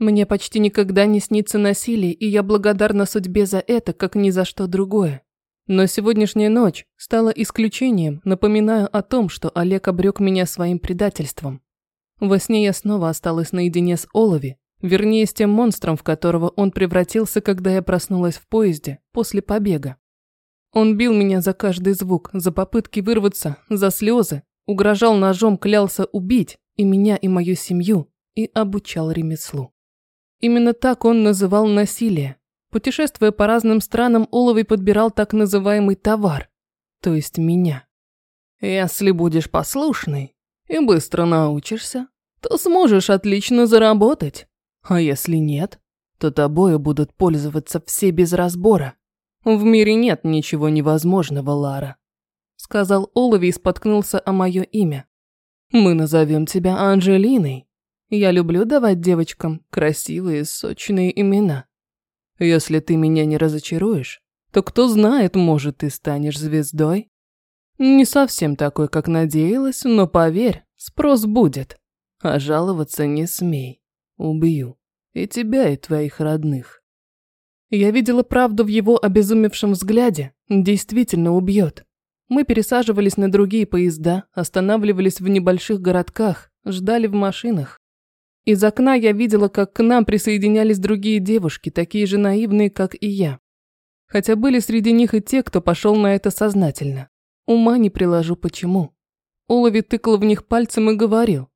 Мне почти никогда не снится насилие, и я благодарна судьбе за это, как ни за что другое. Но сегодняшняя ночь стала исключением, напоминая о том, что Олег обрек меня своим предательством. Во сне я снова осталась наедине с Олови, вернее с тем монстром, в которого он превратился, когда я проснулась в поезде после побега. Он бил меня за каждый звук, за попытки вырваться, за слезы, угрожал ножом, клялся убить и меня, и мою семью, и обучал ремеслу. Именно так он называл насилие. Путешествуя по разным странам, Оловый подбирал так называемый товар, то есть меня. Если будешь послушный и быстро научишься, то сможешь отлично заработать. А если нет, то тобою будут пользоваться все без разбора. В мире нет ничего невозможного, Лара. Сказал Олови и споткнулся о мое имя. Мы назовем тебя Анжелиной. Я люблю давать девочкам красивые, сочные имена. Если ты меня не разочаруешь, то кто знает, может, ты станешь звездой. Не совсем такой, как надеялась, но поверь, спрос будет. А жаловаться не смей. Убью. И тебя, и твоих родных. Я видела правду в его обезумевшем взгляде. Действительно убьет. Мы пересаживались на другие поезда, останавливались в небольших городках, ждали в машинах. Из окна я видела, как к нам присоединялись другие девушки, такие же наивные, как и я. Хотя были среди них и те, кто пошел на это сознательно. Ума не приложу почему. Олови тыкал в них пальцем и говорил.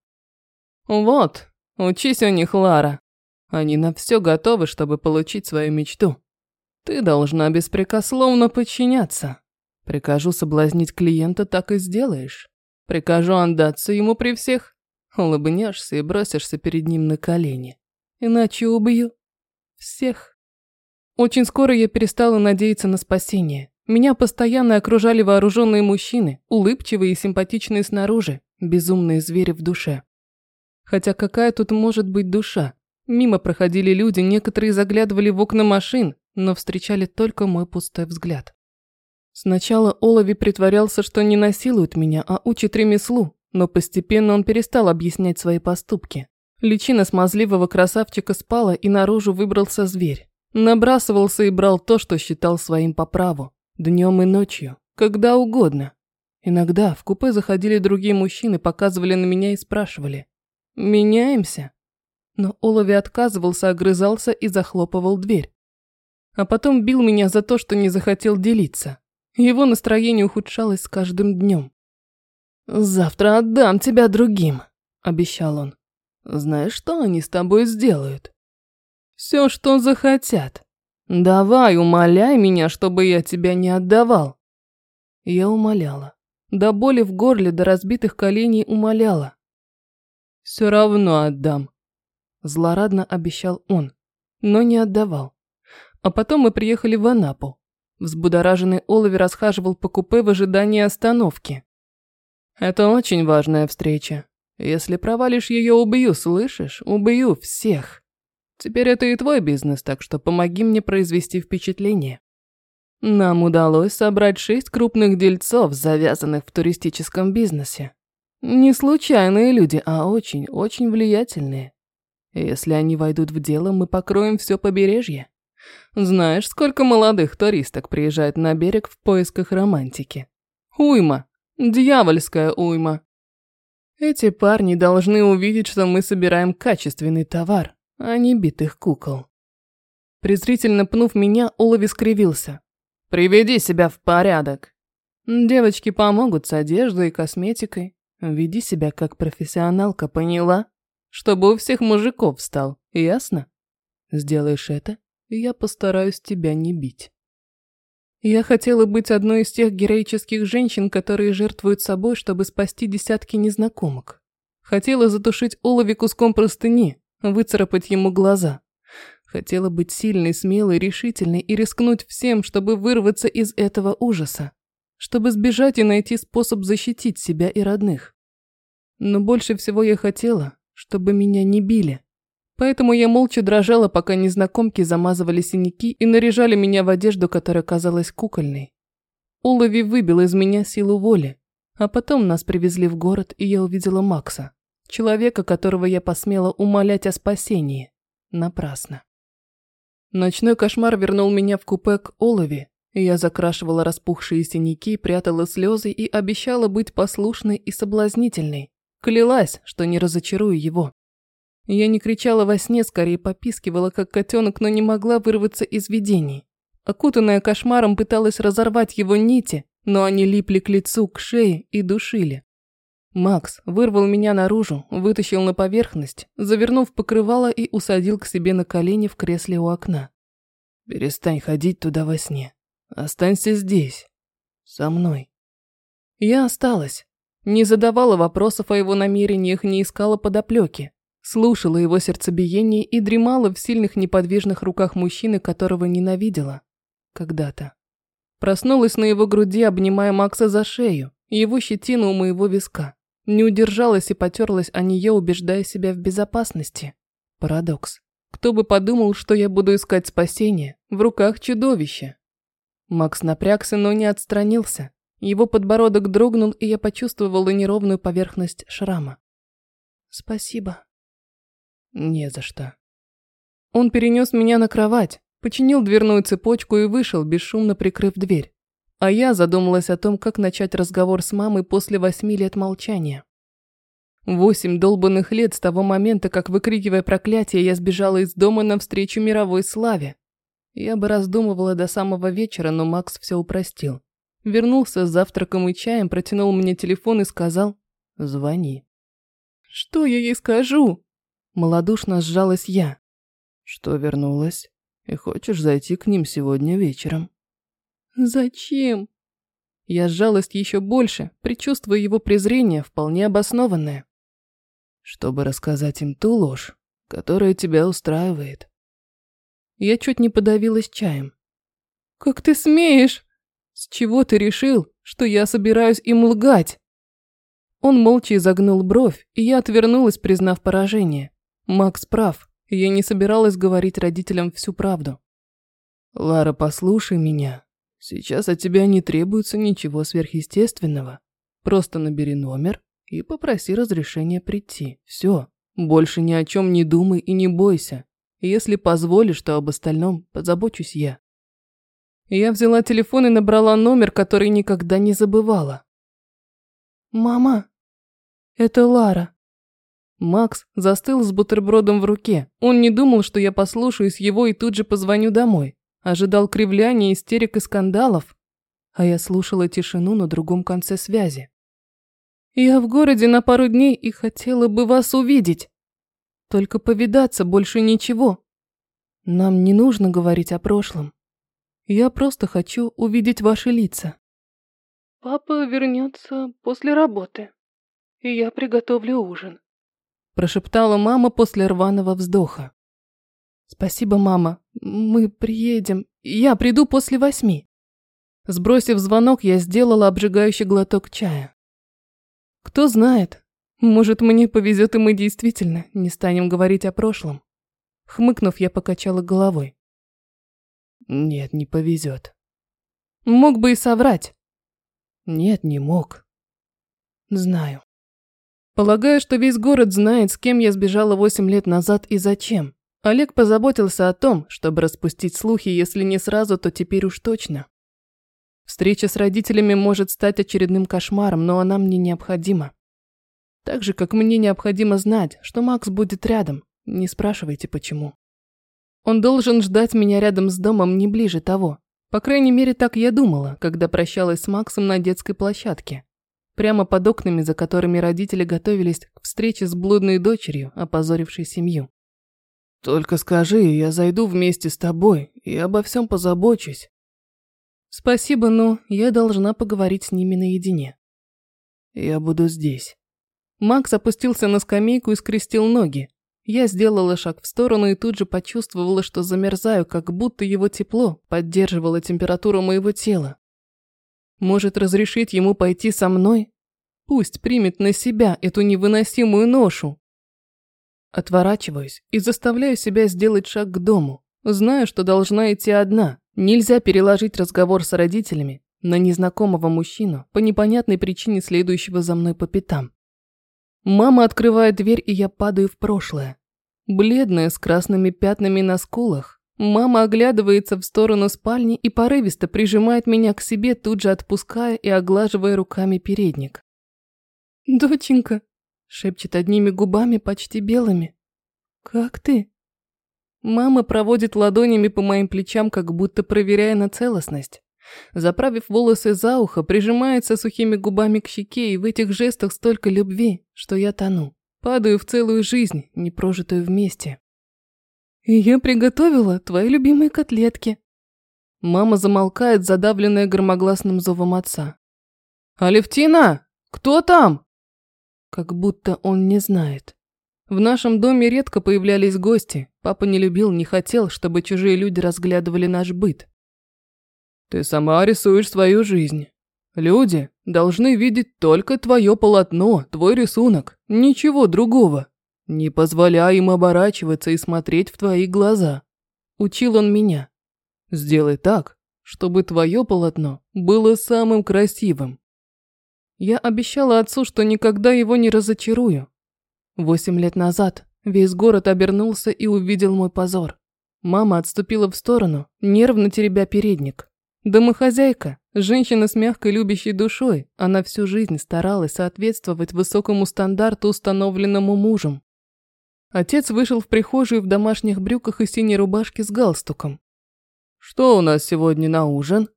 «Вот, учись у них, Лара. Они на все готовы, чтобы получить свою мечту. Ты должна беспрекословно подчиняться. Прикажу соблазнить клиента, так и сделаешь. Прикажу отдаться ему при всех, Улыбнешься и бросишься перед ним на колени. Иначе убью. Всех. Очень скоро я перестала надеяться на спасение. Меня постоянно окружали вооруженные мужчины, улыбчивые и симпатичные снаружи, безумные звери в душе. Хотя какая тут может быть душа? Мимо проходили люди, некоторые заглядывали в окна машин, но встречали только мой пустой взгляд. Сначала Олови притворялся, что не насилует меня, а учит ремеслу, но постепенно он перестал объяснять свои поступки. Личина смазливого красавчика спала, и наружу выбрался зверь. Набрасывался и брал то, что считал своим по праву. Днем и ночью. Когда угодно. Иногда в купе заходили другие мужчины, показывали на меня и спрашивали. «Меняемся?» Но Олови отказывался, огрызался и захлопывал дверь. А потом бил меня за то, что не захотел делиться. Его настроение ухудшалось с каждым днем. «Завтра отдам тебя другим», – обещал он. «Знаешь, что они с тобой сделают?» «Все, что захотят. Давай, умоляй меня, чтобы я тебя не отдавал». Я умоляла. До боли в горле, до разбитых коленей умоляла. «Все равно отдам», – злорадно обещал он, но не отдавал. А потом мы приехали в Анапу. Взбудораженный Олови расхаживал по купе в ожидании остановки. Это очень важная встреча. Если провалишь ее, убью, слышишь? Убью всех. Теперь это и твой бизнес, так что помоги мне произвести впечатление. Нам удалось собрать шесть крупных дельцов, завязанных в туристическом бизнесе. Не случайные люди, а очень-очень влиятельные. Если они войдут в дело, мы покроем все побережье. Знаешь, сколько молодых туристок приезжает на берег в поисках романтики? Уйма. Дьявольская уйма. Эти парни должны увидеть, что мы собираем качественный товар, а не битых кукол. Презрительно пнув меня, Олови скривился. «Приведи себя в порядок. Девочки помогут с одеждой и косметикой. Веди себя как профессионалка, поняла? Чтобы у всех мужиков встал, ясно? Сделаешь это, я постараюсь тебя не бить». Я хотела быть одной из тех героических женщин, которые жертвуют собой, чтобы спасти десятки незнакомок. Хотела затушить Олови куском простыни, выцарапать ему глаза. Хотела быть сильной, смелой, решительной и рискнуть всем, чтобы вырваться из этого ужаса. Чтобы сбежать и найти способ защитить себя и родных. Но больше всего я хотела, чтобы меня не били. Поэтому я молча дрожала, пока незнакомки замазывали синяки и наряжали меня в одежду, которая казалась кукольной. Улови выбил из меня силу воли. А потом нас привезли в город, и я увидела Макса. Человека, которого я посмела умолять о спасении. Напрасно. Ночной кошмар вернул меня в купе к Олове, и я закрашивала распухшие синяки, прятала слезы и обещала быть послушной и соблазнительной. Клялась, что не разочарую его. Я не кричала во сне, скорее попискивала, как котенок, но не могла вырваться из видений. Окутанная кошмаром пыталась разорвать его нити, но они липли к лицу, к шее и душили. Макс вырвал меня наружу, вытащил на поверхность, завернув покрывало и усадил к себе на колени в кресле у окна. «Перестань ходить туда во сне. Останься здесь. Со мной». Я осталась. Не задавала вопросов о его намерениях, не искала подоплеки. Слушала его сердцебиение и дремала в сильных неподвижных руках мужчины, которого ненавидела. Когда-то. Проснулась на его груди, обнимая Макса за шею, его щетину у моего виска. Не удержалась и потерлась о нее, убеждая себя в безопасности. Парадокс. Кто бы подумал, что я буду искать спасение в руках чудовища. Макс напрягся, но не отстранился. Его подбородок дрогнул, и я почувствовала неровную поверхность шрама. «Спасибо», не за что. Он перенес меня на кровать, починил дверную цепочку и вышел, бесшумно прикрыв дверь. А я задумалась о том, как начать разговор с мамой после восьми лет молчания. Восемь долбанных лет с того момента, как, выкрикивая проклятие, я сбежала из дома навстречу мировой славе. Я бы раздумывала до самого вечера, но Макс все упростил. Вернулся с завтраком и чаем, протянул мне телефон и сказал «Звони». «Что я ей скажу?» Молодушно сжалась я. Что вернулась? И хочешь зайти к ним сегодня вечером? Зачем? Я сжалась еще больше, предчувствуя его презрение, вполне обоснованное. Чтобы рассказать им ту ложь, которая тебя устраивает. Я чуть не подавилась чаем. Как ты смеешь? С чего ты решил, что я собираюсь им лгать? Он молча изогнул бровь, и я отвернулась, признав поражение. Макс прав, я не собиралась говорить родителям всю правду. Лара, послушай меня. Сейчас от тебя не требуется ничего сверхъестественного. Просто набери номер и попроси разрешения прийти. Все. Больше ни о чем не думай и не бойся. Если позволишь, то об остальном позабочусь я. Я взяла телефон и набрала номер, который никогда не забывала. «Мама, это Лара. Макс застыл с бутербродом в руке. Он не думал, что я послушаюсь его и тут же позвоню домой. Ожидал кривляния, истерик и скандалов. А я слушала тишину на другом конце связи. «Я в городе на пару дней и хотела бы вас увидеть. Только повидаться больше ничего. Нам не нужно говорить о прошлом. Я просто хочу увидеть ваши лица». «Папа вернется после работы, и я приготовлю ужин прошептала мама после рваного вздоха. Спасибо, мама. Мы приедем. Я приду после восьми. Сбросив звонок, я сделала обжигающий глоток чая. Кто знает, может, мне повезет, и мы действительно не станем говорить о прошлом. Хмыкнув, я покачала головой. Нет, не повезет. Мог бы и соврать. Нет, не мог. Знаю. Полагаю, что весь город знает, с кем я сбежала восемь лет назад и зачем. Олег позаботился о том, чтобы распустить слухи, если не сразу, то теперь уж точно. Встреча с родителями может стать очередным кошмаром, но она мне необходима. Так же, как мне необходимо знать, что Макс будет рядом. Не спрашивайте, почему. Он должен ждать меня рядом с домом не ближе того. По крайней мере, так я думала, когда прощалась с Максом на детской площадке прямо под окнами, за которыми родители готовились к встрече с блудной дочерью, опозорившей семью. «Только скажи, я зайду вместе с тобой и обо всем позабочусь». «Спасибо, но я должна поговорить с ними наедине». «Я буду здесь». Макс опустился на скамейку и скрестил ноги. Я сделала шаг в сторону и тут же почувствовала, что замерзаю, как будто его тепло поддерживало температуру моего тела. Может, разрешить ему пойти со мной? Пусть примет на себя эту невыносимую ношу. Отворачиваюсь и заставляю себя сделать шаг к дому. Знаю, что должна идти одна. Нельзя переложить разговор с родителями на незнакомого мужчину по непонятной причине следующего за мной по пятам. Мама открывает дверь, и я падаю в прошлое. Бледная, с красными пятнами на скулах, мама оглядывается в сторону спальни и порывисто прижимает меня к себе, тут же отпуская и оглаживая руками передник. «Доченька», – шепчет одними губами, почти белыми. «Как ты?» Мама проводит ладонями по моим плечам, как будто проверяя на целостность. Заправив волосы за ухо, прижимается сухими губами к щеке, и в этих жестах столько любви, что я тону. Падаю в целую жизнь, не прожитую вместе. Я приготовила твои любимые котлетки. Мама замолкает, задавленная громогласным зовом отца. «Алевтина! Кто там?» Как будто он не знает. В нашем доме редко появлялись гости. Папа не любил, не хотел, чтобы чужие люди разглядывали наш быт. Ты сама рисуешь свою жизнь. Люди должны видеть только твое полотно, твой рисунок, ничего другого. Не позволяй им оборачиваться и смотреть в твои глаза. Учил он меня. Сделай так, чтобы твое полотно было самым красивым. Я обещала отцу, что никогда его не разочарую. Восемь лет назад весь город обернулся и увидел мой позор. Мама отступила в сторону, нервно теребя передник. Домохозяйка, женщина с мягкой любящей душой, она всю жизнь старалась соответствовать высокому стандарту, установленному мужем. Отец вышел в прихожую в домашних брюках и синей рубашке с галстуком. «Что у нас сегодня на ужин?»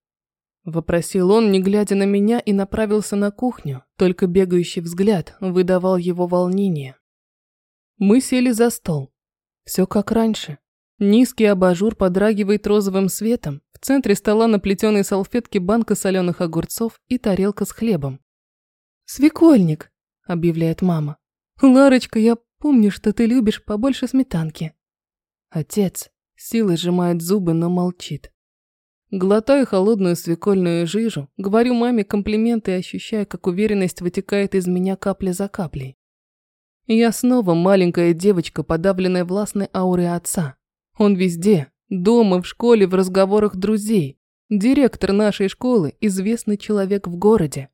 Вопросил он, не глядя на меня, и направился на кухню, только бегающий взгляд выдавал его волнение. Мы сели за стол. Все как раньше. Низкий абажур подрагивает розовым светом, в центре стола на плетеной салфетке банка соленых огурцов и тарелка с хлебом. «Свекольник», – объявляет мама. «Ларочка, я помню, что ты любишь побольше сметанки». Отец силой сжимает зубы, но молчит. Глотаю холодную свекольную жижу, говорю маме комплименты и ощущаю, как уверенность вытекает из меня капля за каплей. Я снова маленькая девочка, подавленная властной аурой отца. Он везде, Дома, в школе, в разговорах друзей. Директор нашей школы – известный человек в городе.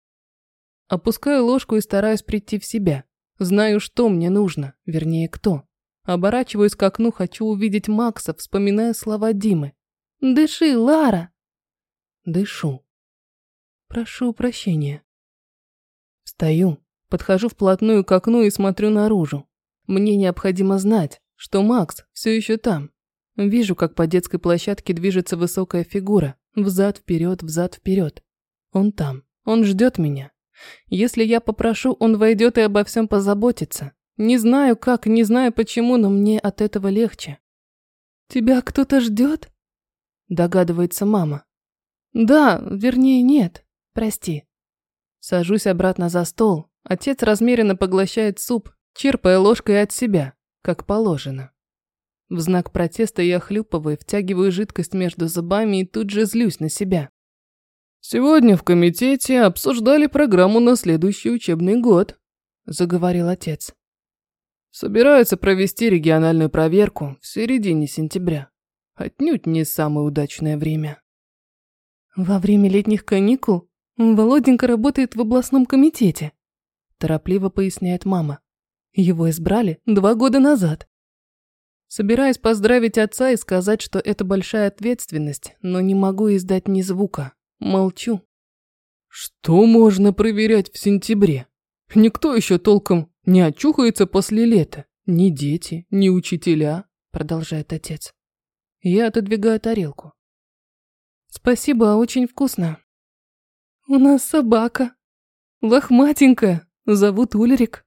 Опускаю ложку и стараюсь прийти в себя. Знаю, что мне нужно, вернее, кто. Оборачиваюсь к окну, хочу увидеть Макса, вспоминая слова Димы. «Дыши, Лара!» Дышу. Прошу прощения. Встаю, подхожу вплотную к окну и смотрю наружу. Мне необходимо знать, что Макс все еще там, Вижу, как по детской площадке движется высокая фигура. Взад-вперед, взад-вперед. Он там. Он ждет меня. Если я попрошу, он войдет и обо всем позаботится. Не знаю как, не знаю почему, но мне от этого легче. «Тебя кто-то ждет?» Догадывается мама. «Да, вернее, нет. Прости». Сажусь обратно за стол. Отец размеренно поглощает суп, черпая ложкой от себя, как положено. В знак протеста я хлюпываю, втягиваю жидкость между зубами и тут же злюсь на себя. «Сегодня в комитете обсуждали программу на следующий учебный год», – заговорил отец. «Собираются провести региональную проверку в середине сентября. Отнюдь не самое удачное время». «Во время летних каникул Володенька работает в областном комитете», – торопливо поясняет мама. «Его избрали два года назад. Собираюсь поздравить отца и сказать, что это большая ответственность, но не могу издать ни звука. Молчу. Что можно проверять в сентябре? Никто еще толком не очухается после лета. Ни дети, ни учителя, продолжает отец. Я отодвигаю тарелку. Спасибо, очень вкусно. У нас собака. Лохматенькая. Зовут Ульрик.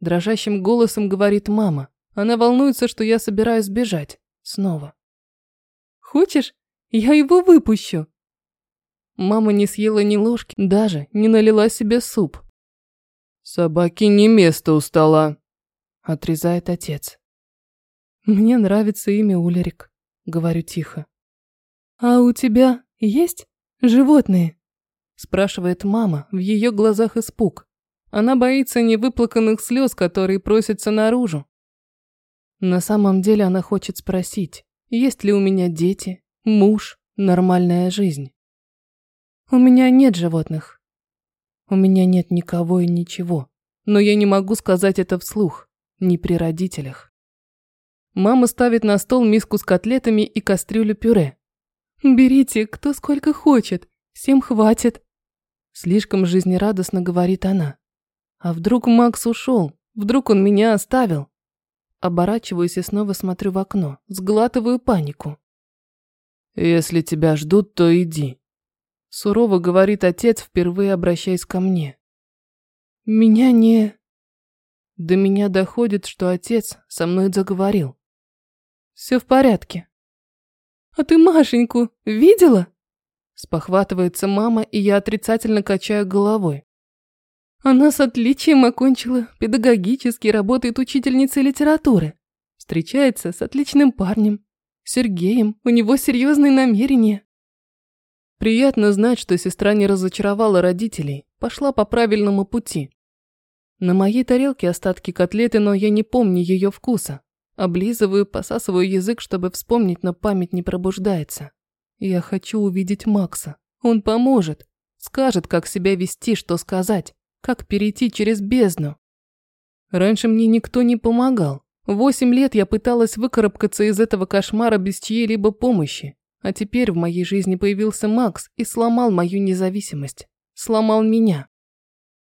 Дрожащим голосом говорит мама. Она волнуется, что я собираюсь бежать. Снова. Хочешь, я его выпущу? Мама не съела ни ложки, даже не налила себе суп. Собаке не место у стола, отрезает отец. Мне нравится имя Улерик, говорю тихо. А у тебя есть животные? спрашивает мама, в ее глазах испуг. Она боится невыплаканных слез, которые просятся наружу. На самом деле она хочет спросить, есть ли у меня дети, муж, нормальная жизнь. У меня нет животных. У меня нет никого и ничего. Но я не могу сказать это вслух, ни при родителях. Мама ставит на стол миску с котлетами и кастрюлю пюре. «Берите, кто сколько хочет, всем хватит». Слишком жизнерадостно говорит она. А вдруг Макс ушел? Вдруг он меня оставил? Оборачиваюсь и снова смотрю в окно, сглатываю панику. «Если тебя ждут, то иди», – сурово говорит отец, впервые обращаясь ко мне. «Меня не...» До меня доходит, что отец со мной заговорил. Все в порядке. А ты Машеньку видела? Спохватывается мама, и я отрицательно качаю головой. Она с отличием окончила педагогический, работает учительницей литературы. Встречается с отличным парнем. Сергеем, у него серьезные намерения. Приятно знать, что сестра не разочаровала родителей, пошла по правильному пути. На моей тарелке остатки котлеты, но я не помню ее вкуса. Облизываю, посасываю язык, чтобы вспомнить, но память не пробуждается. Я хочу увидеть Макса. Он поможет. Скажет, как себя вести, что сказать. Как перейти через бездну. Раньше мне никто не помогал. Восемь лет я пыталась выкарабкаться из этого кошмара без чьей-либо помощи. А теперь в моей жизни появился Макс и сломал мою независимость. Сломал меня.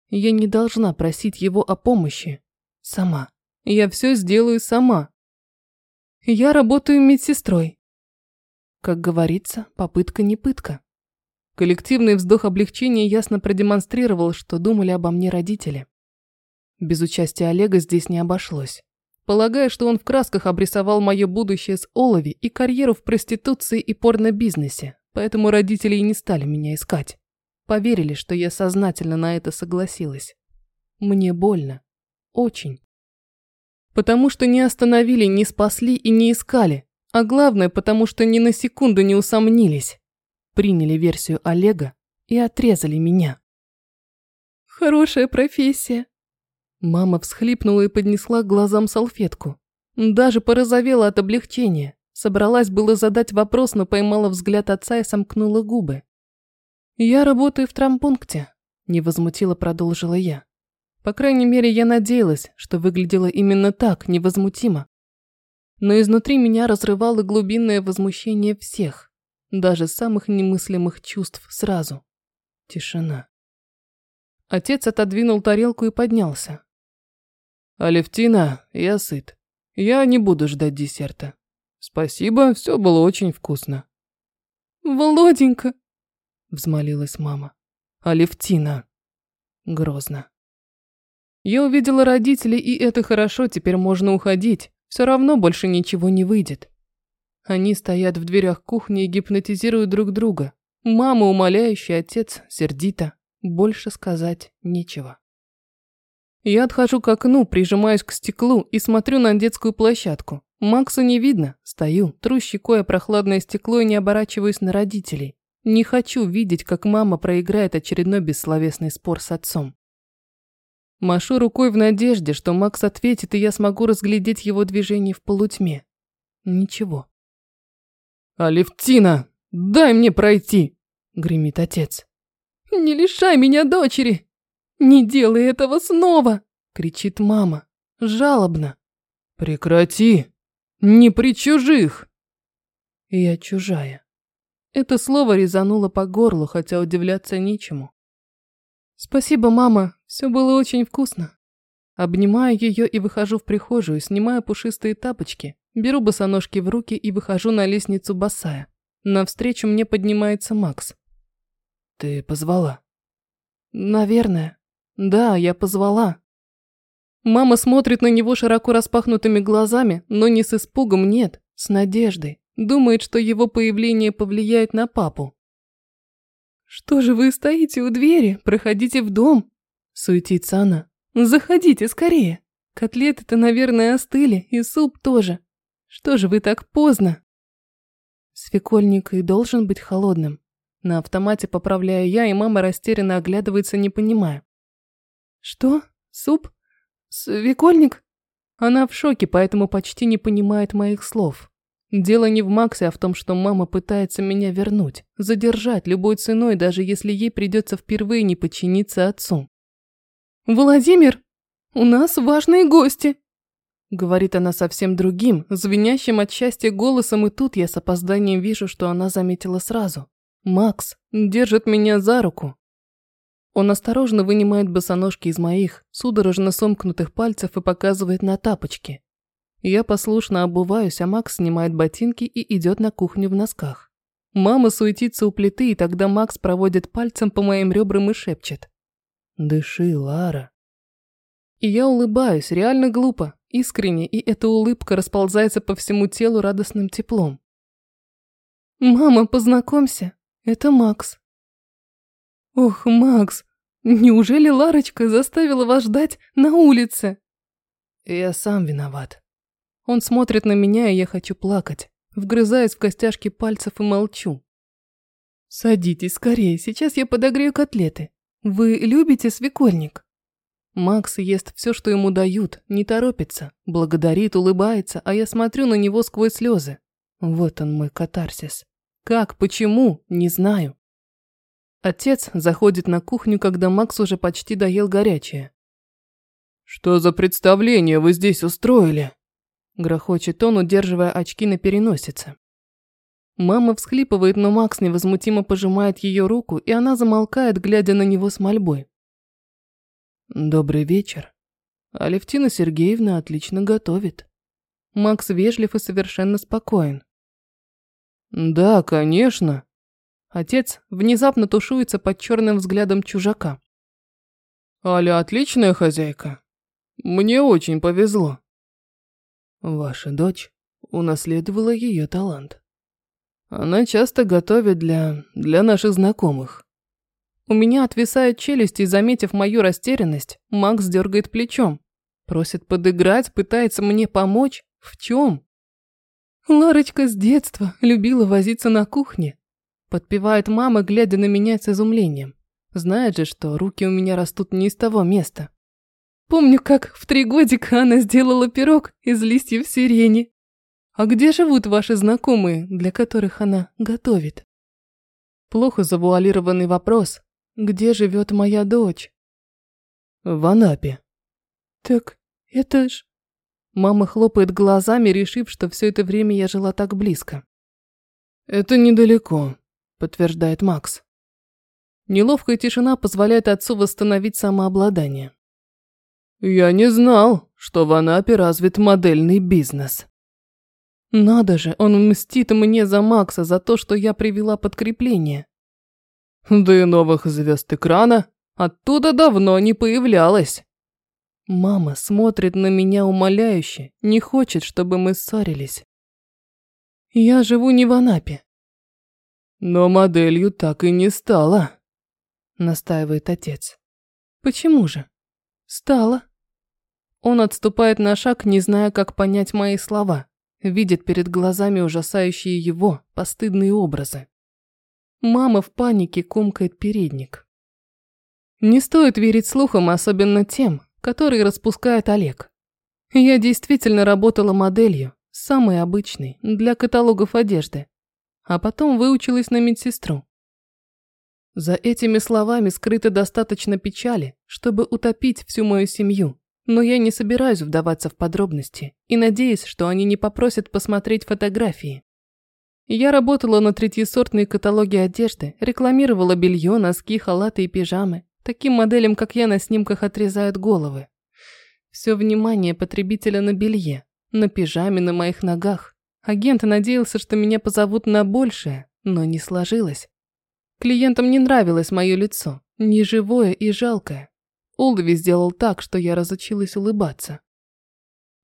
Я не должна просить его о помощи. Сама. Я все сделаю сама. Я работаю медсестрой. Как говорится, попытка не пытка. Коллективный вздох облегчения ясно продемонстрировал, что думали обо мне родители. Без участия Олега здесь не обошлось. Полагая, что он в красках обрисовал мое будущее с Олови и карьеру в проституции и порно-бизнесе, поэтому родители и не стали меня искать. Поверили, что я сознательно на это согласилась. Мне больно. Очень. Потому что не остановили, не спасли и не искали. А главное, потому что ни на секунду не усомнились. Приняли версию Олега и отрезали меня. Хорошая профессия. Мама всхлипнула и поднесла к глазам салфетку. Даже порозовела от облегчения. Собралась было задать вопрос, но поймала взгляд отца и сомкнула губы. «Я работаю в трампункте», – невозмутимо продолжила я. По крайней мере, я надеялась, что выглядело именно так, невозмутимо. Но изнутри меня разрывало глубинное возмущение всех, даже самых немыслимых чувств сразу. Тишина. Отец отодвинул тарелку и поднялся. «Алевтина, я сыт. Я не буду ждать десерта. Спасибо, все было очень вкусно». «Володенька!» – взмолилась мама. «Алевтина!» Грозно. Я увидела родителей, и это хорошо, теперь можно уходить. Все равно больше ничего не выйдет. Они стоят в дверях кухни и гипнотизируют друг друга. Мама умоляющая, отец сердито. Больше сказать нечего. Я отхожу к окну, прижимаюсь к стеклу и смотрю на детскую площадку. Макса не видно. Стою, тру щекой прохладное стекло и не оборачиваюсь на родителей. Не хочу видеть, как мама проиграет очередной бессловесный спор с отцом. Машу рукой в надежде, что Макс ответит, и я смогу разглядеть его движение в полутьме. Ничего. «Алевтина, дай мне пройти!» – гремит отец. «Не лишай меня дочери! Не делай этого снова!» – кричит мама, жалобно. «Прекрати! Не при чужих!» Я чужая. Это слово резануло по горлу, хотя удивляться нечему. «Спасибо, мама, все было очень вкусно». Обнимаю ее и выхожу в прихожую, снимаю пушистые тапочки, беру босоножки в руки и выхожу на лестницу босая. Навстречу мне поднимается Макс. «Ты позвала?» «Наверное. Да, я позвала». Мама смотрит на него широко распахнутыми глазами, но не с испугом, нет, с надеждой. Думает, что его появление повлияет на папу. «Что же вы стоите у двери? Проходите в дом!» Суетится она. «Заходите скорее! Котлеты-то, наверное, остыли, и суп тоже. Что же вы так поздно?» Свекольник и должен быть холодным. На автомате поправляю я, и мама растерянно оглядывается, не понимая. «Что? Суп? Свекольник?» Она в шоке, поэтому почти не понимает моих слов. Дело не в Максе, а в том, что мама пытается меня вернуть, задержать любой ценой, даже если ей придется впервые не подчиниться отцу. «Владимир, у нас важные гости!» Говорит она совсем другим, звенящим от счастья голосом, и тут я с опозданием вижу, что она заметила сразу. Макс держит меня за руку. Он осторожно вынимает босоножки из моих, судорожно сомкнутых пальцев и показывает на тапочки. Я послушно обуваюсь, а Макс снимает ботинки и идет на кухню в носках. Мама суетится у плиты, и тогда Макс проводит пальцем по моим ребрам и шепчет. «Дыши, Лара». И я улыбаюсь, реально глупо, искренне, и эта улыбка расползается по всему телу радостным теплом. «Мама, познакомься, это Макс». «Ох, Макс, неужели Ларочка заставила вас ждать на улице?» «Я сам виноват». Он смотрит на меня, и я хочу плакать, вгрызаясь в костяшки пальцев и молчу. «Садитесь скорее, сейчас я подогрею котлеты. Вы любите свекольник?» Макс ест все, что ему дают, не торопится, благодарит, улыбается, а я смотрю на него сквозь слезы. Вот он мой катарсис. Как, почему, не знаю. Отец заходит на кухню, когда Макс уже почти доел горячее. «Что за представление вы здесь устроили?» Грохочет он, удерживая очки на переносице. Мама всхлипывает, но Макс невозмутимо пожимает ее руку, и она замолкает, глядя на него с мольбой. Добрый вечер. Алевтина Сергеевна отлично готовит. Макс вежлив и совершенно спокоен. Да, конечно. Отец внезапно тушуется под черным взглядом чужака. Аля отличная хозяйка. Мне очень повезло. Ваша дочь унаследовала ее талант. Она часто готовит для... для наших знакомых. У меня отвисает челюсть, и, заметив мою растерянность, Макс дергает плечом. Просит подыграть, пытается мне помочь. В чем? Ларочка с детства любила возиться на кухне. Подпевает мама, глядя на меня с изумлением. Знает же, что руки у меня растут не из того места. Помню, как в три годика она сделала пирог из листьев сирени. А где живут ваши знакомые, для которых она готовит? Плохо завуалированный вопрос, где живет моя дочь? В Анапе. Так это ж... Мама хлопает глазами, решив, что все это время я жила так близко. Это недалеко, подтверждает Макс. Неловкая тишина позволяет отцу восстановить самообладание. Я не знал, что в Анапе развит модельный бизнес. Надо же, он мстит мне за Макса, за то, что я привела подкрепление. Да и новых звезд экрана оттуда давно не появлялось. Мама смотрит на меня умоляюще, не хочет, чтобы мы ссорились. Я живу не в Анапе. Но моделью так и не стала, настаивает отец. Почему же? Стала. Он отступает на шаг, не зная, как понять мои слова. Видит перед глазами ужасающие его постыдные образы. Мама в панике комкает передник. Не стоит верить слухам, особенно тем, которые распускает Олег. Я действительно работала моделью, самой обычной, для каталогов одежды. А потом выучилась на медсестру. За этими словами скрыто достаточно печали, чтобы утопить всю мою семью, но я не собираюсь вдаваться в подробности и надеюсь, что они не попросят посмотреть фотографии. Я работала на третьесортные каталоги одежды, рекламировала белье, носки, халаты и пижамы. Таким моделям, как я, на снимках отрезают головы. Все внимание потребителя на белье, на пижаме, на моих ногах. Агент надеялся, что меня позовут на большее, но не сложилось. Клиентам не нравилось мое лицо, неживое и жалкое. Олдови сделал так, что я разучилась улыбаться.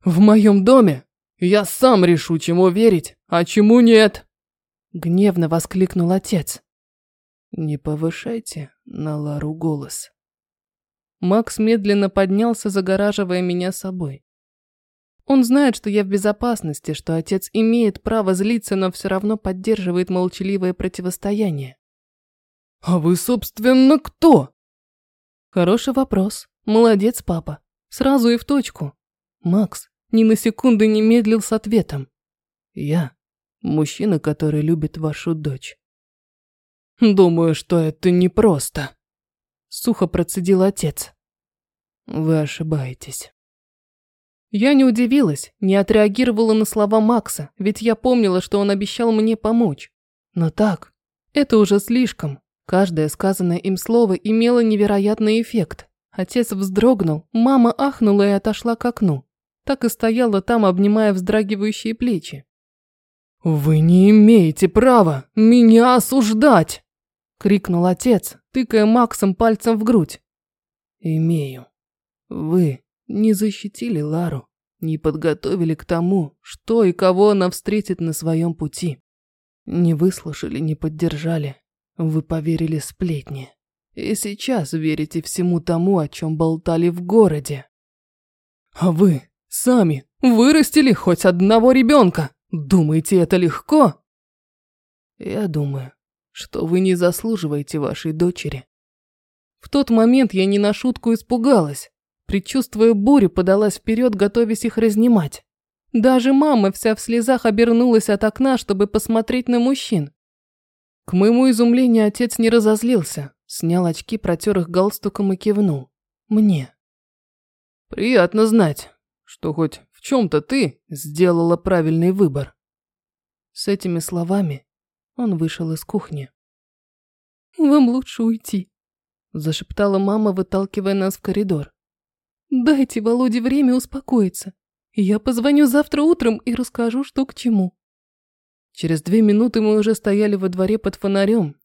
«В моем доме я сам решу, чему верить, а чему нет!» Гневно воскликнул отец. Не повышайте на Лару голос. Макс медленно поднялся, загораживая меня собой. Он знает, что я в безопасности, что отец имеет право злиться, но все равно поддерживает молчаливое противостояние. «А вы, собственно, кто?» «Хороший вопрос. Молодец, папа. Сразу и в точку. Макс ни на секунду не медлил с ответом. Я Мужчина, который любит вашу дочь. Думаю, что это непросто. Сухо процедил отец. Вы ошибаетесь. Я не удивилась, не отреагировала на слова Макса, ведь я помнила, что он обещал мне помочь. Но так, это уже слишком. Каждое сказанное им слово имело невероятный эффект. Отец вздрогнул, мама ахнула и отошла к окну. Так и стояла там, обнимая вздрагивающие плечи. «Вы не имеете права меня осуждать!» – крикнул отец, тыкая Максом пальцем в грудь. «Имею. Вы не защитили Лару, не подготовили к тому, что и кого она встретит на своем пути. Не выслушали, не поддержали. Вы поверили сплетни. И сейчас верите всему тому, о чем болтали в городе. А вы сами вырастили хоть одного ребенка. Думаете, это легко? Я думаю, что вы не заслуживаете вашей дочери. В тот момент я не на шутку испугалась. Предчувствуя бурю, подалась вперед, готовясь их разнимать. Даже мама вся в слезах обернулась от окна, чтобы посмотреть на мужчин. К моему изумлению отец не разозлился, снял очки, протер их галстуком и кивнул. Мне. «Приятно знать, что хоть в чем-то ты сделала правильный выбор». С этими словами он вышел из кухни. «Вам лучше уйти», – зашептала мама, выталкивая нас в коридор. Дайте Володе время успокоиться. Я позвоню завтра утром и расскажу, что к чему. Через две минуты мы уже стояли во дворе под фонарем,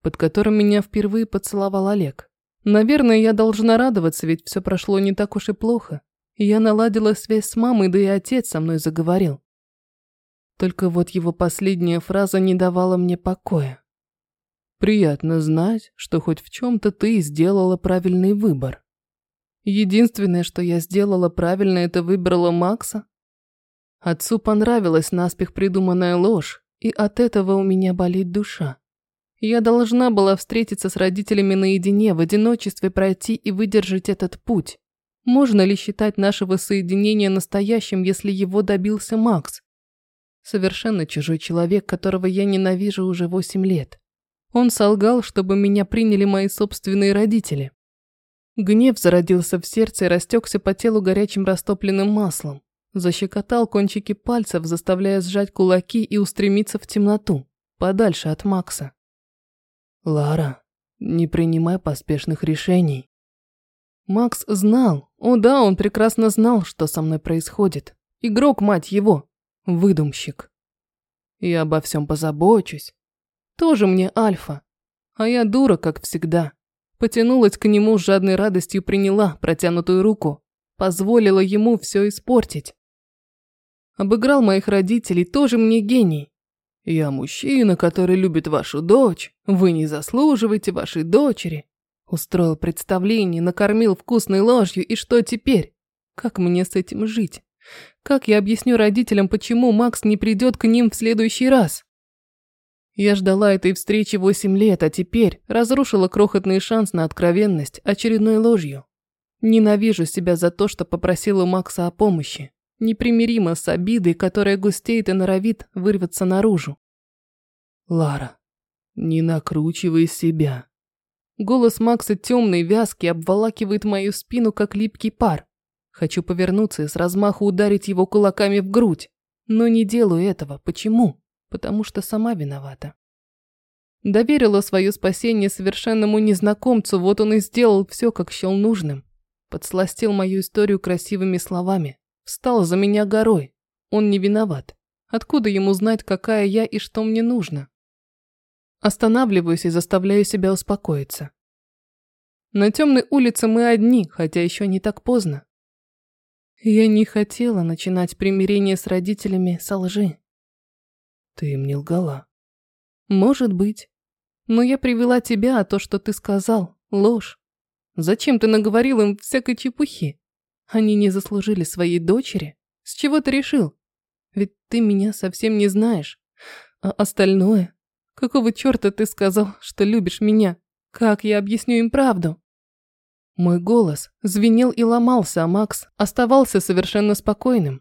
под которым меня впервые поцеловал Олег. Наверное, я должна радоваться, ведь все прошло не так уж и плохо. Я наладила связь с мамой, да и отец со мной заговорил. Только вот его последняя фраза не давала мне покоя. Приятно знать, что хоть в чем-то ты сделала правильный выбор. Единственное, что я сделала правильно, это выбрала Макса. Отцу понравилась наспех придуманная ложь, и от этого у меня болит душа. Я должна была встретиться с родителями наедине, в одиночестве пройти и выдержать этот путь. Можно ли считать нашего соединения настоящим, если его добился Макс? Совершенно чужой человек, которого я ненавижу уже восемь лет. Он солгал, чтобы меня приняли мои собственные родители. Гнев зародился в сердце и растекся по телу горячим растопленным маслом. Защекотал кончики пальцев, заставляя сжать кулаки и устремиться в темноту, подальше от Макса. «Лара, не принимай поспешных решений». Макс знал, о да, он прекрасно знал, что со мной происходит. Игрок, мать его, выдумщик. Я обо всем позабочусь. Тоже мне альфа. А я дура, как всегда. Потянулась к нему с жадной радостью, приняла протянутую руку, позволила ему все испортить. Обыграл моих родителей, тоже мне гений. Я мужчина, который любит вашу дочь, вы не заслуживаете вашей дочери. Устроил представление, накормил вкусной ложью, и что теперь? Как мне с этим жить? Как я объясню родителям, почему Макс не придет к ним в следующий раз? Я ждала этой встречи восемь лет, а теперь разрушила крохотный шанс на откровенность очередной ложью. Ненавижу себя за то, что попросила Макса о помощи. Непримиримо с обидой, которая густеет и норовит вырваться наружу. Лара, не накручивай себя. Голос Макса темный, вязкий, обволакивает мою спину, как липкий пар. Хочу повернуться и с размаху ударить его кулаками в грудь. Но не делаю этого. Почему? Потому что сама виновата. Доверила свое спасение совершенному незнакомцу, вот он и сделал все, как счел нужным. Подсластил мою историю красивыми словами. Встал за меня горой. Он не виноват. Откуда ему знать, какая я и что мне нужно? Останавливаюсь и заставляю себя успокоиться. На темной улице мы одни, хотя еще не так поздно. Я не хотела начинать примирение с родителями со лжи. Ты им не лгала. Может быть. Но я привела тебя, а то, что ты сказал, ложь. Зачем ты наговорил им всякой чепухи? Они не заслужили своей дочери. С чего ты решил? Ведь ты меня совсем не знаешь. А остальное? Какого черта ты сказал, что любишь меня? Как я объясню им правду? Мой голос звенел и ломался, а Макс оставался совершенно спокойным.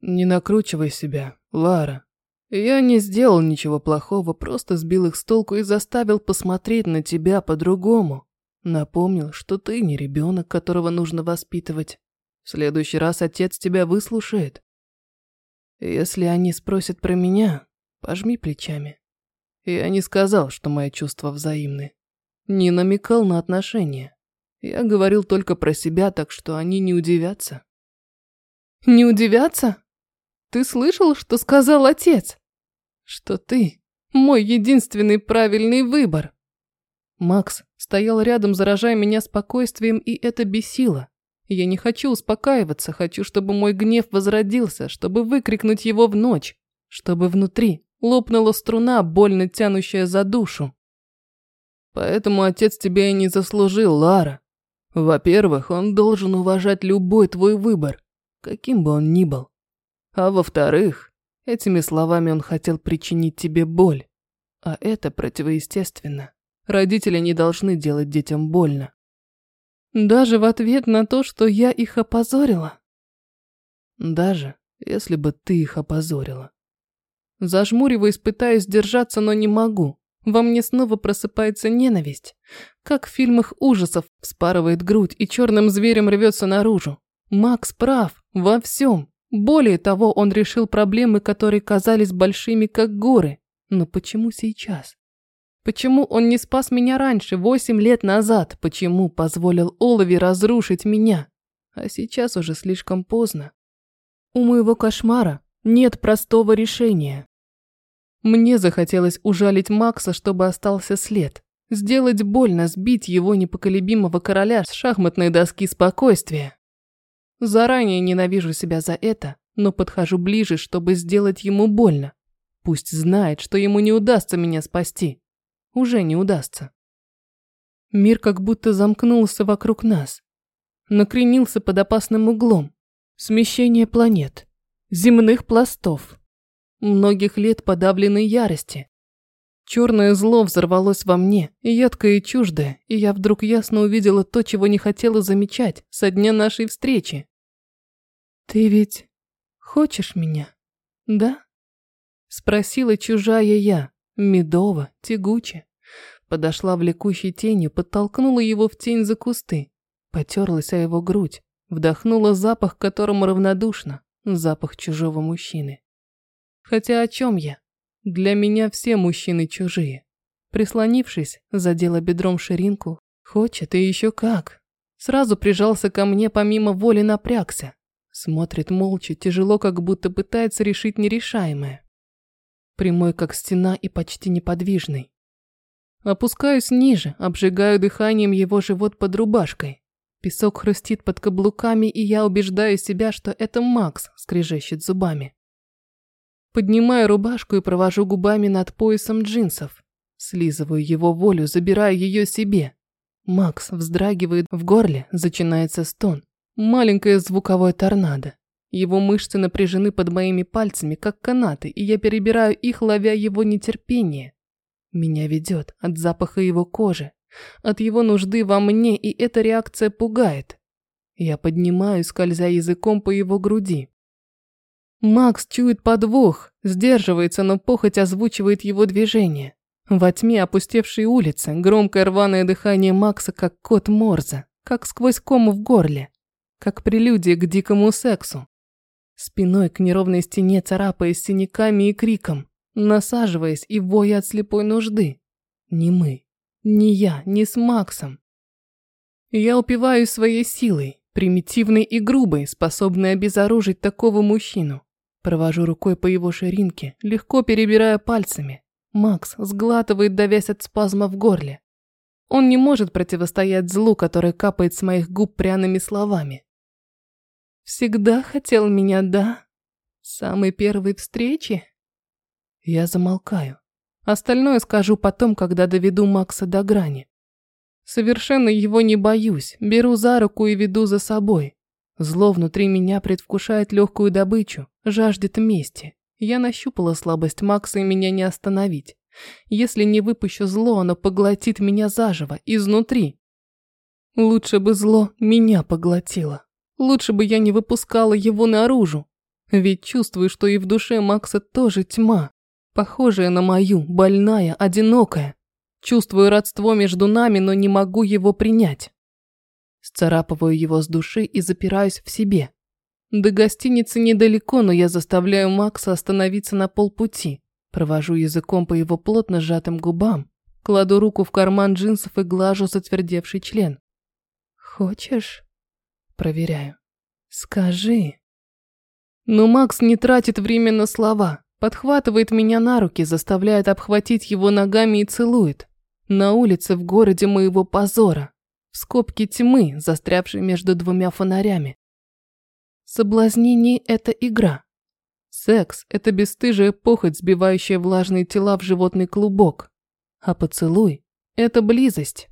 Не накручивай себя, Лара. Я не сделал ничего плохого, просто сбил их с толку и заставил посмотреть на тебя по-другому. Напомнил, что ты не ребенок, которого нужно воспитывать. В следующий раз отец тебя выслушает. Если они спросят про меня, пожми плечами. Я не сказал, что мои чувства взаимны. Не намекал на отношения. Я говорил только про себя, так что они не удивятся. Не удивятся? Ты слышал, что сказал отец? Что ты мой единственный правильный выбор. Макс стоял рядом, заражая меня спокойствием, и это бесило. Я не хочу успокаиваться, хочу, чтобы мой гнев возродился, чтобы выкрикнуть его в ночь, чтобы внутри лопнула струна, больно тянущая за душу. Поэтому отец тебя и не заслужил, Лара. Во-первых, он должен уважать любой твой выбор, каким бы он ни был. А во-вторых, этими словами он хотел причинить тебе боль. А это противоестественно. Родители не должны делать детям больно. Даже в ответ на то, что я их опозорила? Даже если бы ты их опозорила. Зажмуриваясь, пытаюсь держаться, но не могу. Во мне снова просыпается ненависть. Как в фильмах ужасов вспарывает грудь и черным зверем рвется наружу. Макс прав во всем. Более того, он решил проблемы, которые казались большими, как горы. Но почему сейчас? Почему он не спас меня раньше, восемь лет назад? Почему позволил Олове разрушить меня? А сейчас уже слишком поздно. У моего кошмара нет простого решения. Мне захотелось ужалить Макса, чтобы остался след. Сделать больно, сбить его непоколебимого короля с шахматной доски спокойствия. Заранее ненавижу себя за это, но подхожу ближе, чтобы сделать ему больно. Пусть знает, что ему не удастся меня спасти уже не удастся. Мир как будто замкнулся вокруг нас. Накренился под опасным углом. Смещение планет. Земных пластов. Многих лет подавленной ярости. Черное зло взорвалось во мне, едкое и чуждое, и я вдруг ясно увидела то, чего не хотела замечать со дня нашей встречи. «Ты ведь хочешь меня, да?» Спросила чужая я, медово, тягуче. Подошла влекущей тенью, подтолкнула его в тень за кусты. Потерлась о его грудь, вдохнула запах, которому равнодушно, запах чужого мужчины. Хотя о чем я? Для меня все мужчины чужие. Прислонившись, задела бедром ширинку. Хочет и еще как. Сразу прижался ко мне, помимо воли напрягся. Смотрит молча, тяжело, как будто пытается решить нерешаемое прямой как стена и почти неподвижный. Опускаюсь ниже, обжигаю дыханием его живот под рубашкой. Песок хрустит под каблуками, и я убеждаю себя, что это Макс скрежещет зубами. Поднимаю рубашку и провожу губами над поясом джинсов. Слизываю его волю, забираю ее себе. Макс вздрагивает в горле, зачинается стон. Маленькое звуковое торнадо. Его мышцы напряжены под моими пальцами, как канаты, и я перебираю их, ловя его нетерпение. Меня ведет от запаха его кожи, от его нужды во мне, и эта реакция пугает. Я поднимаю, скользя языком по его груди. Макс чует подвох, сдерживается, но похоть озвучивает его движение. Во тьме опустевшей улицы громкое рваное дыхание Макса, как кот Морза, как сквозь кому в горле, как прелюдия к дикому сексу. Спиной к неровной стене царапаясь синяками и криком, насаживаясь и воя от слепой нужды. Не мы, не я, не с Максом. Я упиваюсь своей силой, примитивной и грубой, способной обезоружить такого мужчину. Провожу рукой по его ширинке, легко перебирая пальцами. Макс сглатывает, давясь от спазма в горле. Он не может противостоять злу, которое капает с моих губ пряными словами. Всегда хотел меня, да? С самой первой встречи? Я замолкаю. Остальное скажу потом, когда доведу Макса до грани. Совершенно его не боюсь, беру за руку и веду за собой. Зло внутри меня предвкушает легкую добычу, жаждет мести. Я нащупала слабость Макса и меня не остановить. Если не выпущу зло, оно поглотит меня заживо, изнутри. Лучше бы зло меня поглотило. Лучше бы я не выпускала его наружу. Ведь чувствую, что и в душе Макса тоже тьма. Похожая на мою, больная, одинокая. Чувствую родство между нами, но не могу его принять. Сцарапываю его с души и запираюсь в себе. До гостиницы недалеко, но я заставляю Макса остановиться на полпути. Провожу языком по его плотно сжатым губам. Кладу руку в карман джинсов и глажу затвердевший член. «Хочешь?» Проверяю. «Скажи». Но Макс не тратит время на слова. Подхватывает меня на руки, заставляет обхватить его ногами и целует. На улице в городе моего позора. В скобке тьмы, застрявшей между двумя фонарями. Соблазнение – это игра. Секс – это бесстыжая похоть, сбивающая влажные тела в животный клубок. А поцелуй – это близость.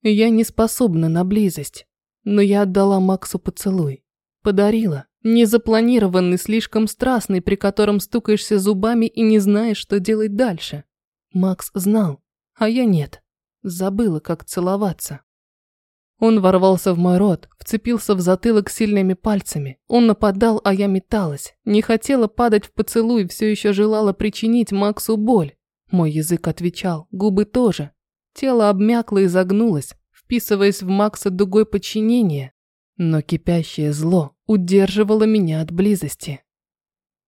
Я не способна на близость, но я отдала Максу поцелуй. Подарила. Незапланированный, слишком страстный, при котором стукаешься зубами и не знаешь, что делать дальше. Макс знал, а я нет. Забыла, как целоваться. Он ворвался в мой рот, вцепился в затылок сильными пальцами. Он нападал, а я металась. Не хотела падать в поцелуй, все еще желала причинить Максу боль. Мой язык отвечал, губы тоже. Тело обмякло и загнулось, вписываясь в Макса дугой подчинения. Но кипящее зло удерживало меня от близости.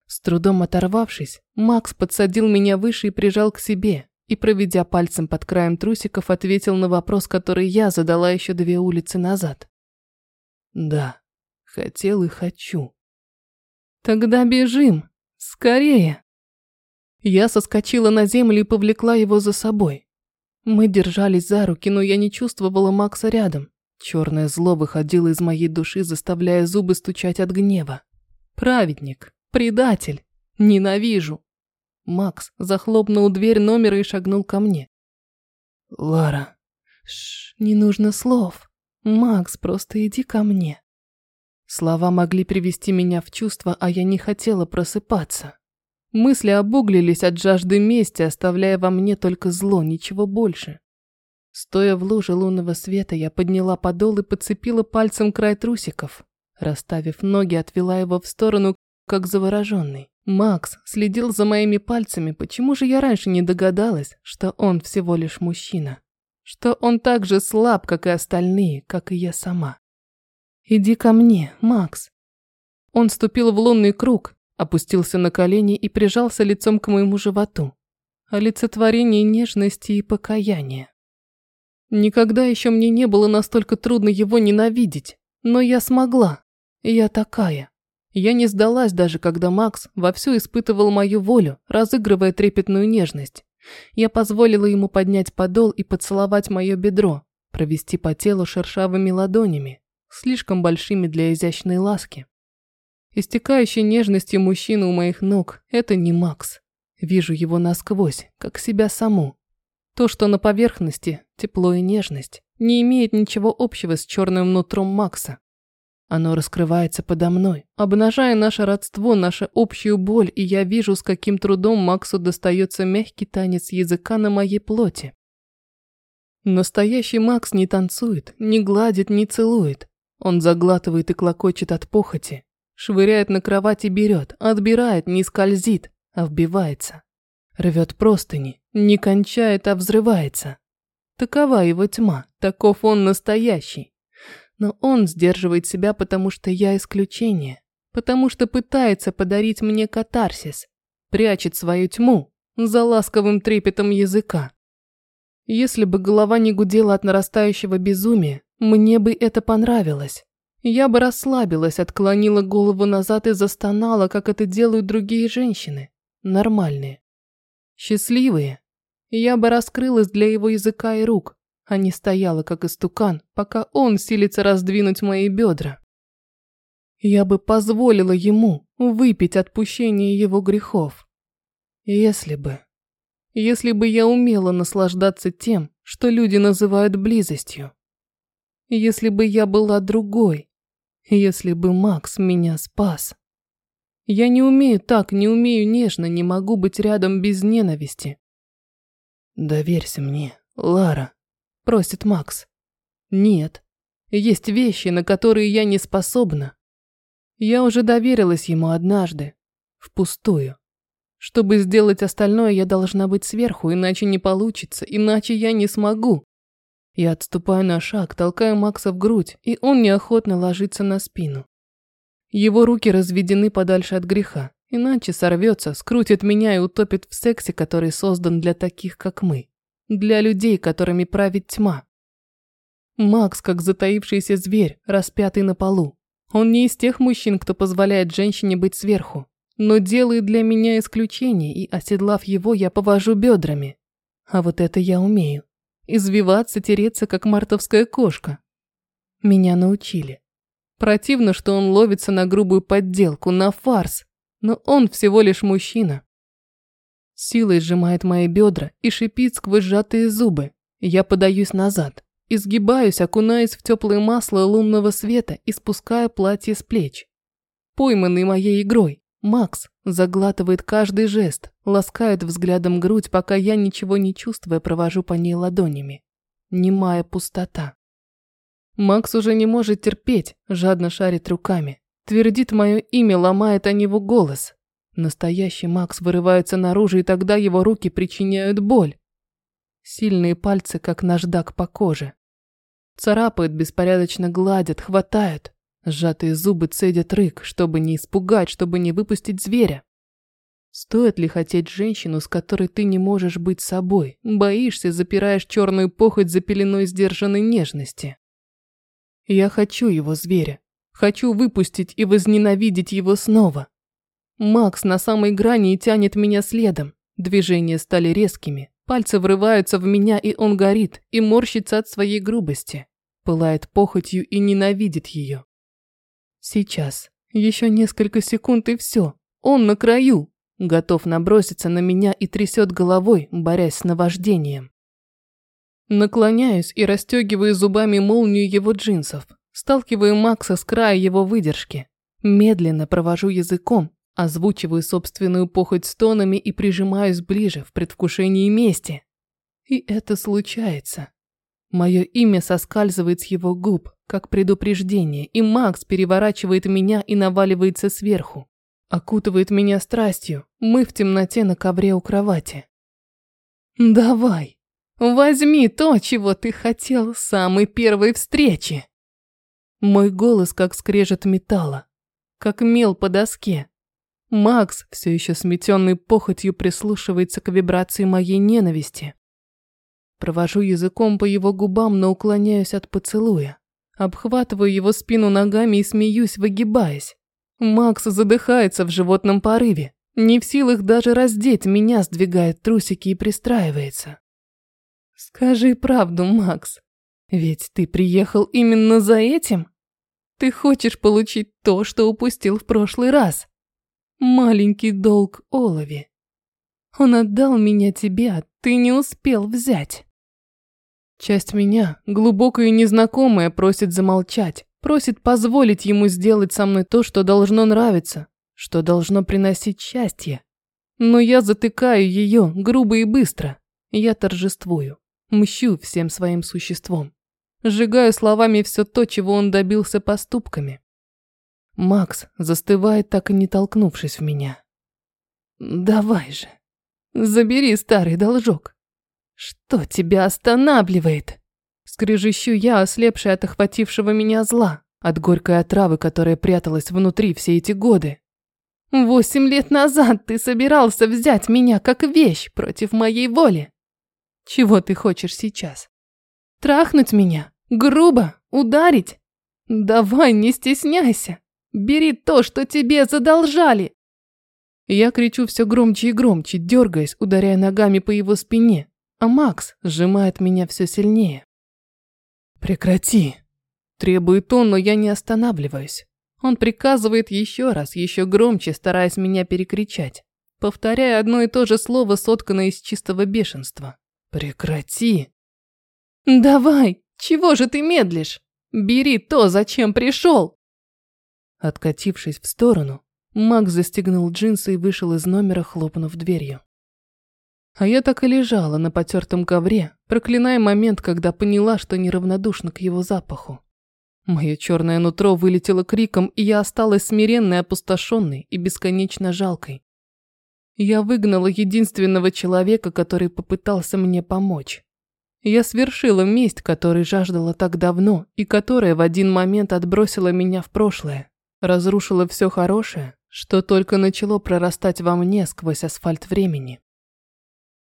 С трудом оторвавшись, Макс подсадил меня выше и прижал к себе, и, проведя пальцем под краем трусиков, ответил на вопрос, который я задала еще две улицы назад. «Да, хотел и хочу». «Тогда бежим! Скорее!» Я соскочила на землю и повлекла его за собой. Мы держались за руки, но я не чувствовала Макса рядом. Черное зло выходило из моей души, заставляя зубы стучать от гнева. Праведник, предатель, ненавижу. Макс захлопнул дверь номера и шагнул ко мне. «Лара...» «Шш, не нужно слов. Макс, просто иди ко мне». Слова могли привести меня в чувство, а я не хотела просыпаться. Мысли обуглились от жажды мести, оставляя во мне только зло, ничего больше. Стоя в луже лунного света, я подняла подол и подцепила пальцем край трусиков. Расставив ноги, отвела его в сторону, как завороженный. Макс следил за моими пальцами, почему же я раньше не догадалась, что он всего лишь мужчина? Что он так же слаб, как и остальные, как и я сама. «Иди ко мне, Макс». Он ступил в лунный круг, опустился на колени и прижался лицом к моему животу. Олицетворение нежности и покаяния. Никогда еще мне не было настолько трудно его ненавидеть, но я смогла. Я такая. Я не сдалась даже, когда Макс вовсю испытывал мою волю, разыгрывая трепетную нежность. Я позволила ему поднять подол и поцеловать мое бедро, провести по телу шершавыми ладонями, слишком большими для изящной ласки. Истекающий нежностью мужчина у моих ног – это не Макс. Вижу его насквозь, как себя саму. То, что на поверхности, тепло и нежность, не имеет ничего общего с черным нутром Макса. Оно раскрывается подо мной, обнажая наше родство, нашу общую боль, и я вижу, с каким трудом Максу достается мягкий танец языка на моей плоти. Настоящий Макс не танцует, не гладит, не целует. Он заглатывает и клокочет от похоти, швыряет на кровать и берет, отбирает, не скользит, а вбивается. Рвет простыни, не кончает, а взрывается. Такова его тьма, таков он настоящий. Но он сдерживает себя, потому что я исключение. Потому что пытается подарить мне катарсис. Прячет свою тьму за ласковым трепетом языка. Если бы голова не гудела от нарастающего безумия, мне бы это понравилось. Я бы расслабилась, отклонила голову назад и застонала, как это делают другие женщины. Нормальные. Счастливые. Я бы раскрылась для его языка и рук, а не стояла, как истукан, пока он силится раздвинуть мои бедра. Я бы позволила ему выпить отпущение его грехов. Если бы... Если бы я умела наслаждаться тем, что люди называют близостью. Если бы я была другой. Если бы Макс меня спас. Я не умею так, не умею нежно, не могу быть рядом без ненависти. Доверься мне, Лара просит Макс. Нет, есть вещи, на которые я не способна. Я уже доверилась ему однажды, впустую. Чтобы сделать остальное, я должна быть сверху, иначе не получится, иначе я не смогу. Я отступаю на шаг, толкаю Макса в грудь, и он неохотно ложится на спину. Его руки разведены подальше от греха, иначе сорвется, скрутит меня и утопит в сексе, который создан для таких, как мы. Для людей, которыми правит тьма. Макс, как затаившийся зверь, распятый на полу. Он не из тех мужчин, кто позволяет женщине быть сверху, но делает для меня исключение, и, оседлав его, я повожу бедрами. А вот это я умею. Извиваться, тереться, как мартовская кошка. Меня научили. Противно, что он ловится на грубую подделку, на фарс, но он всего лишь мужчина. Силой сжимает мои бедра и шипит сквозь сжатые зубы. Я подаюсь назад, изгибаюсь, окунаясь в теплое масло лунного света и спуская платье с плеч. Пойманный моей игрой, Макс заглатывает каждый жест, ласкает взглядом грудь, пока я, ничего не чувствуя, провожу по ней ладонями. Немая пустота. Макс уже не может терпеть, жадно шарит руками. Твердит мое имя, ломает о него голос. Настоящий Макс вырывается наружу, и тогда его руки причиняют боль. Сильные пальцы, как наждак по коже. Царапают, беспорядочно гладят, хватают. Сжатые зубы цедят рык, чтобы не испугать, чтобы не выпустить зверя. Стоит ли хотеть женщину, с которой ты не можешь быть собой, боишься, запираешь черную похоть за пеленой сдержанной нежности? Я хочу его зверя. Хочу выпустить и возненавидеть его снова. Макс на самой грани и тянет меня следом. Движения стали резкими. Пальцы врываются в меня, и он горит, и морщится от своей грубости. Пылает похотью и ненавидит ее. Сейчас. Еще несколько секунд и все. Он на краю. Готов наброситься на меня и трясет головой, борясь с наваждением. Наклоняюсь и расстегиваю зубами молнию его джинсов. Сталкиваю Макса с края его выдержки. Медленно провожу языком, озвучиваю собственную похоть стонами и прижимаюсь ближе в предвкушении мести. И это случается. Мое имя соскальзывает с его губ, как предупреждение, и Макс переворачивает меня и наваливается сверху. Окутывает меня страстью, мы в темноте на ковре у кровати. «Давай!» Возьми то, чего ты хотел с самой первой встречи. Мой голос как скрежет металла, как мел по доске. Макс, все еще сметенный похотью, прислушивается к вибрации моей ненависти. Провожу языком по его губам, но уклоняюсь от поцелуя. Обхватываю его спину ногами и смеюсь, выгибаясь. Макс задыхается в животном порыве. Не в силах даже раздеть меня, сдвигает трусики и пристраивается. Скажи правду, Макс. Ведь ты приехал именно за этим? Ты хочешь получить то, что упустил в прошлый раз. Маленький долг Олови. Он отдал меня тебе, а ты не успел взять. Часть меня, глубокая и незнакомая, просит замолчать, просит позволить ему сделать со мной то, что должно нравиться, что должно приносить счастье. Но я затыкаю ее грубо и быстро. Я торжествую. Мщу всем своим существом. Сжигаю словами все то, чего он добился поступками. Макс застывает, так и не толкнувшись в меня. «Давай же, забери старый должок. Что тебя останавливает?» Скрежещу я, ослепшая от охватившего меня зла, от горькой отравы, которая пряталась внутри все эти годы. «Восемь лет назад ты собирался взять меня как вещь против моей воли. Чего ты хочешь сейчас? Трахнуть меня? Грубо? Ударить? Давай, не стесняйся. Бери то, что тебе задолжали. Я кричу все громче и громче, дергаясь, ударяя ногами по его спине, а Макс сжимает меня все сильнее. Прекрати. Требует он, но я не останавливаюсь. Он приказывает еще раз, еще громче, стараясь меня перекричать, повторяя одно и то же слово, сотканное из чистого бешенства. Прекрати. Давай, чего же ты медлишь? Бери то, зачем пришел. Откатившись в сторону, Макс застегнул джинсы и вышел из номера, хлопнув дверью. А я так и лежала на потертом ковре, проклиная момент, когда поняла, что неравнодушна к его запаху. Мое черное нутро вылетело криком, и я осталась смиренной, опустошенной и бесконечно жалкой. Я выгнала единственного человека, который попытался мне помочь. Я свершила месть, которой жаждала так давно и которая в один момент отбросила меня в прошлое. Разрушила все хорошее, что только начало прорастать во мне сквозь асфальт времени.